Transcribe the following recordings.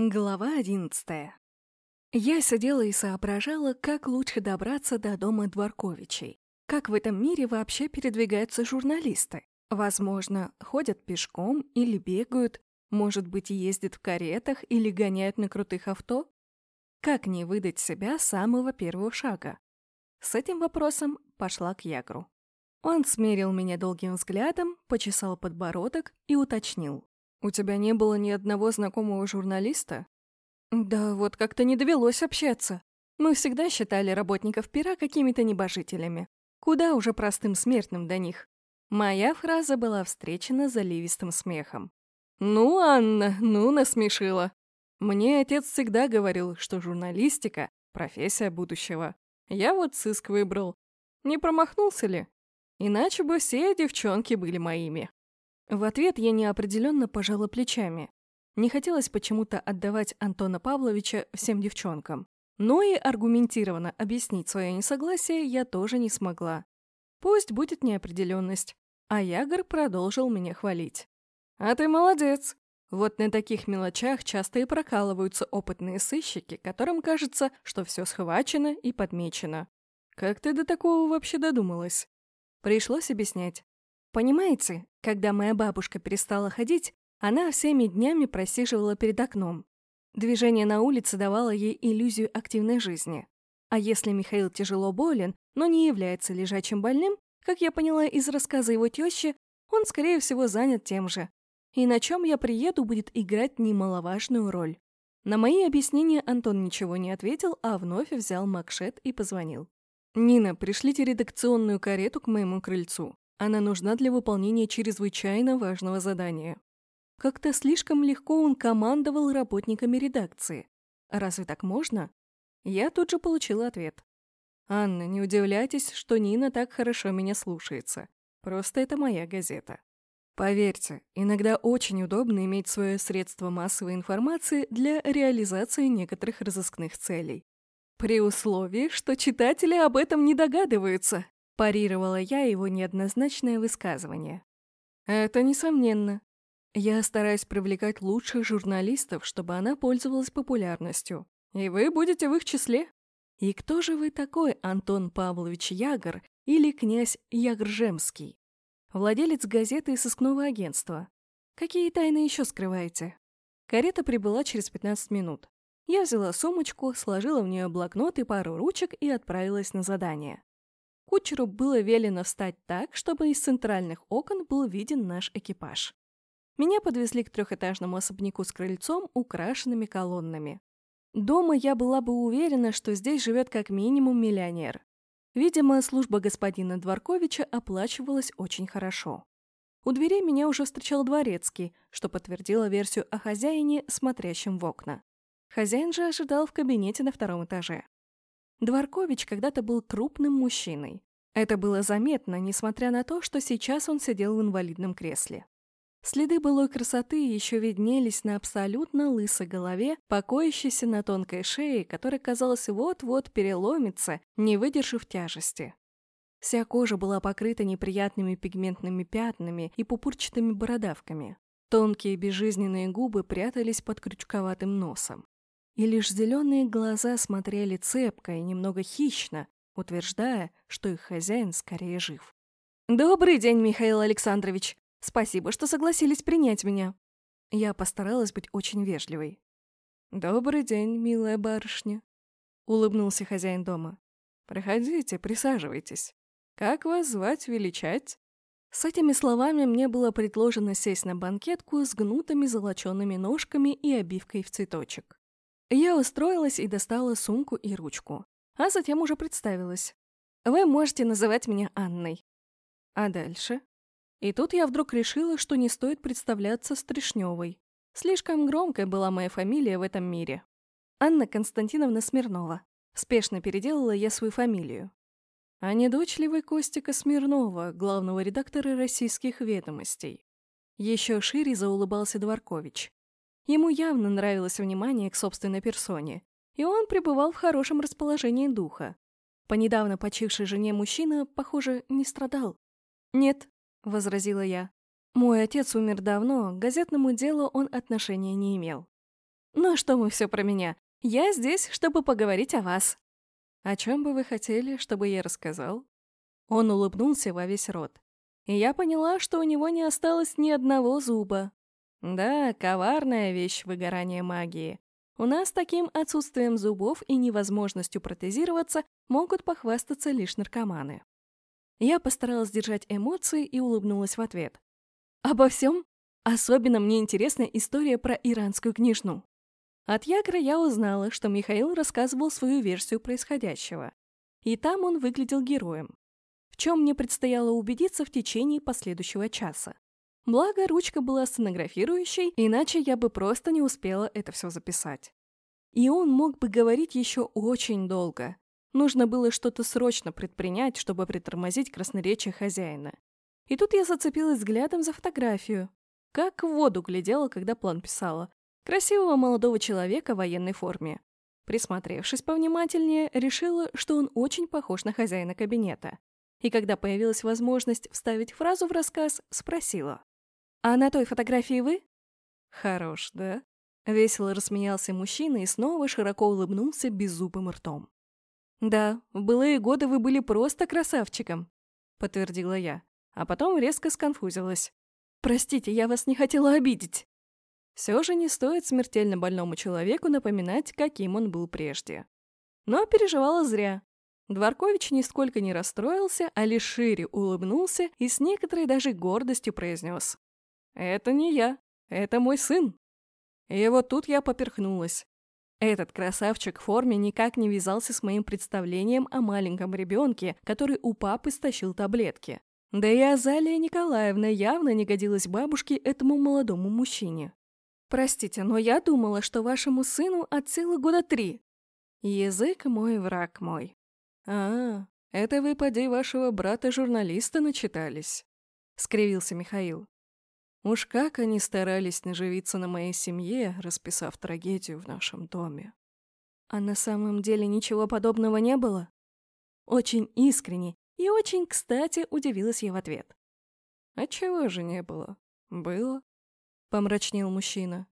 Глава одиннадцатая. Я сидела и соображала, как лучше добраться до дома Дворковичей. Как в этом мире вообще передвигаются журналисты? Возможно, ходят пешком или бегают, может быть, ездят в каретах или гоняют на крутых авто? Как не выдать себя самого первого шага? С этим вопросом пошла к Ягру. Он смерил меня долгим взглядом, почесал подбородок и уточнил. У тебя не было ни одного знакомого журналиста? Да вот как-то не довелось общаться. Мы всегда считали работников пера какими-то небожителями. Куда уже простым смертным до них? Моя фраза была встречена заливистым смехом. «Ну, Анна, ну насмешила. Мне отец всегда говорил, что журналистика — профессия будущего. Я вот сыск выбрал. Не промахнулся ли? Иначе бы все девчонки были моими». В ответ я неопределенно пожала плечами. Не хотелось почему-то отдавать Антона Павловича всем девчонкам. Но и аргументированно объяснить свое несогласие я тоже не смогла. Пусть будет неопределенность. А Ягор продолжил меня хвалить. «А ты молодец!» Вот на таких мелочах часто и прокалываются опытные сыщики, которым кажется, что все схвачено и подмечено. Как ты до такого вообще додумалась? Пришлось объяснять. Понимаете, когда моя бабушка перестала ходить, она всеми днями просиживала перед окном. Движение на улице давало ей иллюзию активной жизни. А если Михаил тяжело болен, но не является лежачим больным, как я поняла из рассказа его тещи, он, скорее всего, занят тем же. И на чем я приеду, будет играть немаловажную роль. На мои объяснения Антон ничего не ответил, а вновь взял макшет и позвонил. «Нина, пришлите редакционную карету к моему крыльцу. Она нужна для выполнения чрезвычайно важного задания. Как-то слишком легко он командовал работниками редакции. Разве так можно? Я тут же получила ответ. «Анна, не удивляйтесь, что Нина так хорошо меня слушается. Просто это моя газета». Поверьте, иногда очень удобно иметь свое средство массовой информации для реализации некоторых разыскных целей. При условии, что читатели об этом не догадываются, Парировала я его неоднозначное высказывание. Это несомненно. Я стараюсь привлекать лучших журналистов, чтобы она пользовалась популярностью. И вы будете в их числе. И кто же вы такой, Антон Павлович Ягор или князь Ягржемский? Владелец газеты и сыскного агентства. Какие тайны еще скрываете? Карета прибыла через 15 минут. Я взяла сумочку, сложила в нее блокнот и пару ручек и отправилась на задание. Кучеру было велено встать так, чтобы из центральных окон был виден наш экипаж. Меня подвезли к трехэтажному особняку с крыльцом, украшенными колоннами. Дома я была бы уверена, что здесь живет как минимум миллионер. Видимо, служба господина Дворковича оплачивалась очень хорошо. У дверей меня уже встречал дворецкий, что подтвердило версию о хозяине, смотрящем в окна. Хозяин же ожидал в кабинете на втором этаже. Дворкович когда-то был крупным мужчиной. Это было заметно, несмотря на то, что сейчас он сидел в инвалидном кресле. Следы былой красоты еще виднелись на абсолютно лысой голове, покоящейся на тонкой шее, которая, казалось, вот-вот переломится, не выдержав тяжести. Вся кожа была покрыта неприятными пигментными пятнами и пупурчатыми бородавками. Тонкие безжизненные губы прятались под крючковатым носом и лишь зеленые глаза смотрели цепко и немного хищно, утверждая, что их хозяин скорее жив. «Добрый день, Михаил Александрович! Спасибо, что согласились принять меня!» Я постаралась быть очень вежливой. «Добрый день, милая барышня!» — улыбнулся хозяин дома. «Проходите, присаживайтесь. Как вас звать, величать?» С этими словами мне было предложено сесть на банкетку с гнутыми золочеными ножками и обивкой в цветочек. Я устроилась и достала сумку и ручку, а затем уже представилась. Вы можете называть меня Анной. А дальше? И тут я вдруг решила, что не стоит представляться Стришневой. Слишком громкая была моя фамилия в этом мире. Анна Константиновна Смирнова. Спешно переделала я свою фамилию. А не дочь ли вы Костика Смирнова, главного редактора «Российских ведомостей»? Еще шире заулыбался Дворкович. Ему явно нравилось внимание к собственной персоне, и он пребывал в хорошем расположении духа. По недавно почившей жене мужчина, похоже, не страдал. «Нет», — возразила я. «Мой отец умер давно, к газетному делу он отношения не имел». Ну что мы все про меня? Я здесь, чтобы поговорить о вас». «О чем бы вы хотели, чтобы я рассказал?» Он улыбнулся во весь рот. И я поняла, что у него не осталось ни одного зуба. Да, коварная вещь выгорание магии. У нас таким отсутствием зубов и невозможностью протезироваться могут похвастаться лишь наркоманы. Я постаралась держать эмоции и улыбнулась в ответ. «Обо всем? Особенно мне интересна история про иранскую книжну». От Ягра я узнала, что Михаил рассказывал свою версию происходящего. И там он выглядел героем. В чем мне предстояло убедиться в течение последующего часа. Благо, ручка была стенографирующей, иначе я бы просто не успела это все записать. И он мог бы говорить еще очень долго. Нужно было что-то срочно предпринять, чтобы притормозить красноречие хозяина. И тут я зацепилась взглядом за фотографию. Как в воду глядела, когда план писала. Красивого молодого человека в военной форме. Присмотревшись повнимательнее, решила, что он очень похож на хозяина кабинета. И когда появилась возможность вставить фразу в рассказ, спросила. «А на той фотографии вы?» «Хорош, да?» Весело рассмеялся мужчина и снова широко улыбнулся беззубым ртом. «Да, в былые годы вы были просто красавчиком», — подтвердила я, а потом резко сконфузилась. «Простите, я вас не хотела обидеть». Все же не стоит смертельно больному человеку напоминать, каким он был прежде. Но переживала зря. Дворкович нисколько не расстроился, а лишь шире улыбнулся и с некоторой даже гордостью произнес. «Это не я, это мой сын». И вот тут я поперхнулась. Этот красавчик в форме никак не вязался с моим представлением о маленьком ребенке, который у папы стащил таблетки. Да и Азалия Николаевна явно не годилась бабушке этому молодому мужчине. «Простите, но я думала, что вашему сыну от силы года три». Язык мой, враг мой. «А, это вы, поди, вашего брата-журналиста начитались», — скривился Михаил. Уж как они старались наживиться на моей семье, расписав трагедию в нашем доме. А на самом деле ничего подобного не было? Очень искренне и очень кстати удивилась я в ответ. «А чего же не было? Было?» — помрачнел мужчина.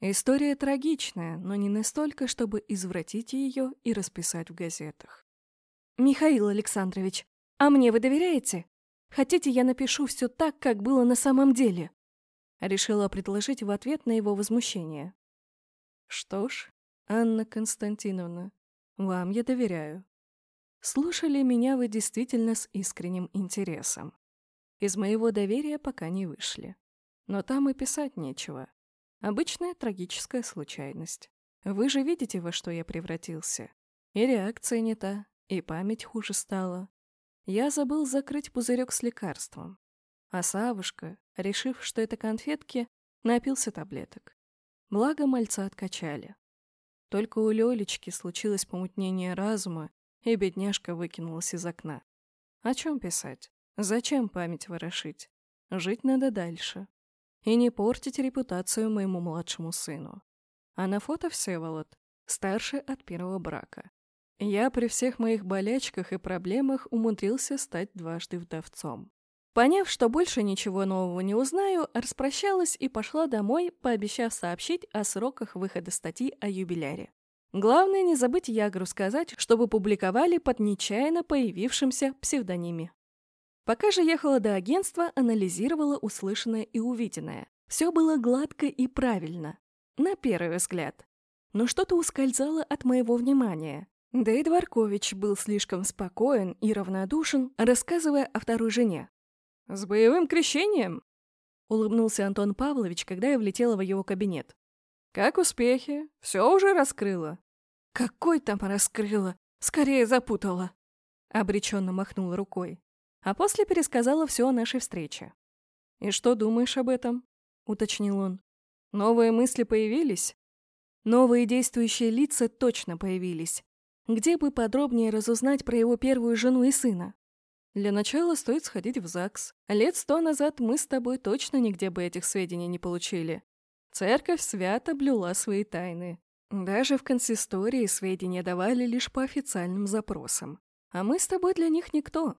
История трагичная, но не настолько, чтобы извратить ее и расписать в газетах. «Михаил Александрович, а мне вы доверяете? Хотите, я напишу все так, как было на самом деле?» Решила предложить в ответ на его возмущение. «Что ж, Анна Константиновна, вам я доверяю. Слушали меня вы действительно с искренним интересом. Из моего доверия пока не вышли. Но там и писать нечего. Обычная трагическая случайность. Вы же видите, во что я превратился. И реакция не та, и память хуже стала. Я забыл закрыть пузырек с лекарством. А Савушка, решив, что это конфетки, напился таблеток. Благо мальца откачали. Только у Лёлечки случилось помутнение разума, и бедняжка выкинулась из окна. О чем писать? Зачем память ворошить? Жить надо дальше. И не портить репутацию моему младшему сыну. А на фото Всеволод, старший от первого брака. Я при всех моих болячках и проблемах умудрился стать дважды вдовцом. Поняв, что больше ничего нового не узнаю, распрощалась и пошла домой, пообещав сообщить о сроках выхода статьи о юбиляре. Главное не забыть Ягру сказать, чтобы публиковали под нечаянно появившимся псевдониме. Пока же ехала до агентства, анализировала услышанное и увиденное. Все было гладко и правильно. На первый взгляд. Но что-то ускользало от моего внимания. Да и Дворкович был слишком спокоен и равнодушен, рассказывая о второй жене. «С боевым крещением?» — улыбнулся Антон Павлович, когда я влетела в его кабинет. «Как успехи? Все уже раскрыла?» «Какой там раскрыла? Скорее запутала!» Обреченно махнула рукой. А после пересказала все о нашей встрече. «И что думаешь об этом?» — уточнил он. «Новые мысли появились?» «Новые действующие лица точно появились. Где бы подробнее разузнать про его первую жену и сына?» Для начала стоит сходить в ЗАГС. Лет сто назад мы с тобой точно нигде бы этих сведений не получили. Церковь свято блюла свои тайны. Даже в консистории сведения давали лишь по официальным запросам. А мы с тобой для них никто.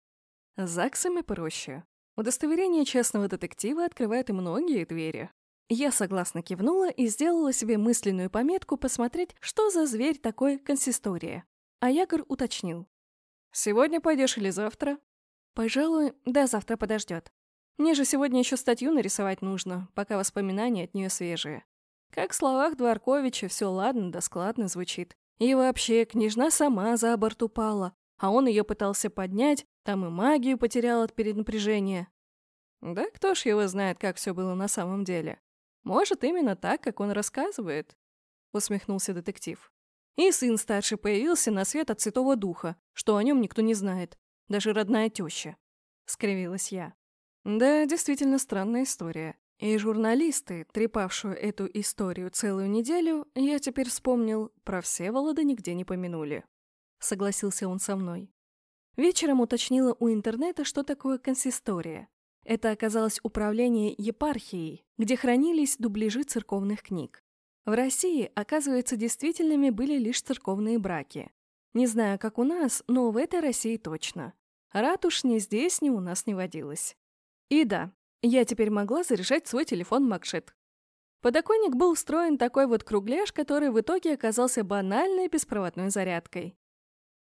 С ЗАГСами проще. Удостоверение частного детектива открывает многие двери. Я согласно кивнула и сделала себе мысленную пометку посмотреть, что за зверь такой консистория. А Ягор уточнил. «Сегодня пойдешь или завтра?» «Пожалуй, да завтра подождет. Мне же сегодня еще статью нарисовать нужно, пока воспоминания от нее свежие. Как в словах Дворковича все ладно да складно звучит. И вообще, княжна сама за борт упала, а он ее пытался поднять, там и магию потерял от перенапряжения. Да кто ж его знает, как все было на самом деле. Может, именно так, как он рассказывает, усмехнулся детектив. И сын старший появился на свет от Святого Духа, что о нем никто не знает, даже родная теща. Скривилась я. Да, действительно странная история. И журналисты, трепавшую эту историю целую неделю, я теперь вспомнил, про Всеволода нигде не помянули. Согласился он со мной. Вечером уточнила у интернета, что такое консистория. Это оказалось управление епархией, где хранились дубляжи церковных книг. В России, оказывается, действительными были лишь церковные браки. Не знаю, как у нас, но в этой России точно. Ратуш ни здесь, ни у нас не водилось. И да, я теперь могла заряжать свой телефон Макшет. Подоконник был устроен такой вот кругляш, который в итоге оказался банальной беспроводной зарядкой.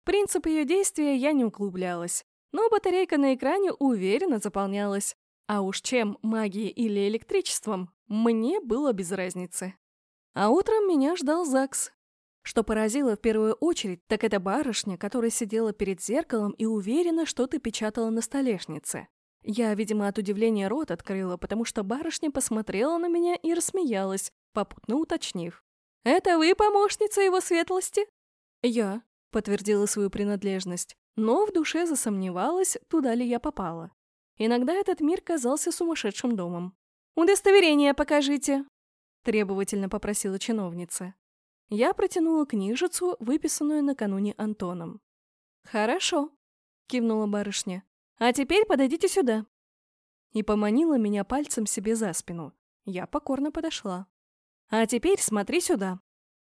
Принцип ее действия я не углублялась, но батарейка на экране уверенно заполнялась. А уж чем, магией или электричеством, мне было без разницы. А утром меня ждал ЗАГС. Что поразило в первую очередь, так это барышня, которая сидела перед зеркалом и уверенно что-то печатала на столешнице. Я, видимо, от удивления рот открыла, потому что барышня посмотрела на меня и рассмеялась, попутно уточнив. «Это вы помощница его светлости?» «Я», — подтвердила свою принадлежность, но в душе засомневалась, туда ли я попала. Иногда этот мир казался сумасшедшим домом. «Удостоверение покажите!» — требовательно попросила чиновница. Я протянула книжицу, выписанную накануне Антоном. «Хорошо», — кивнула барышня. А теперь подойдите сюда!» И поманила меня пальцем себе за спину. Я покорно подошла. «А теперь смотри сюда!»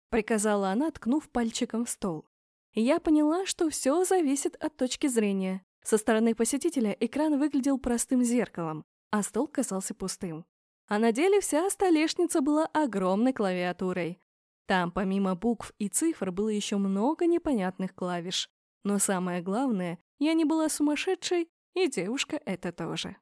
Приказала она, ткнув пальчиком в стол. Я поняла, что все зависит от точки зрения. Со стороны посетителя экран выглядел простым зеркалом, а стол казался пустым. А на деле вся столешница была огромной клавиатурой. Там, помимо букв и цифр, было еще много непонятных клавиш. Но самое главное, я не была сумасшедшей, и девушка это тоже.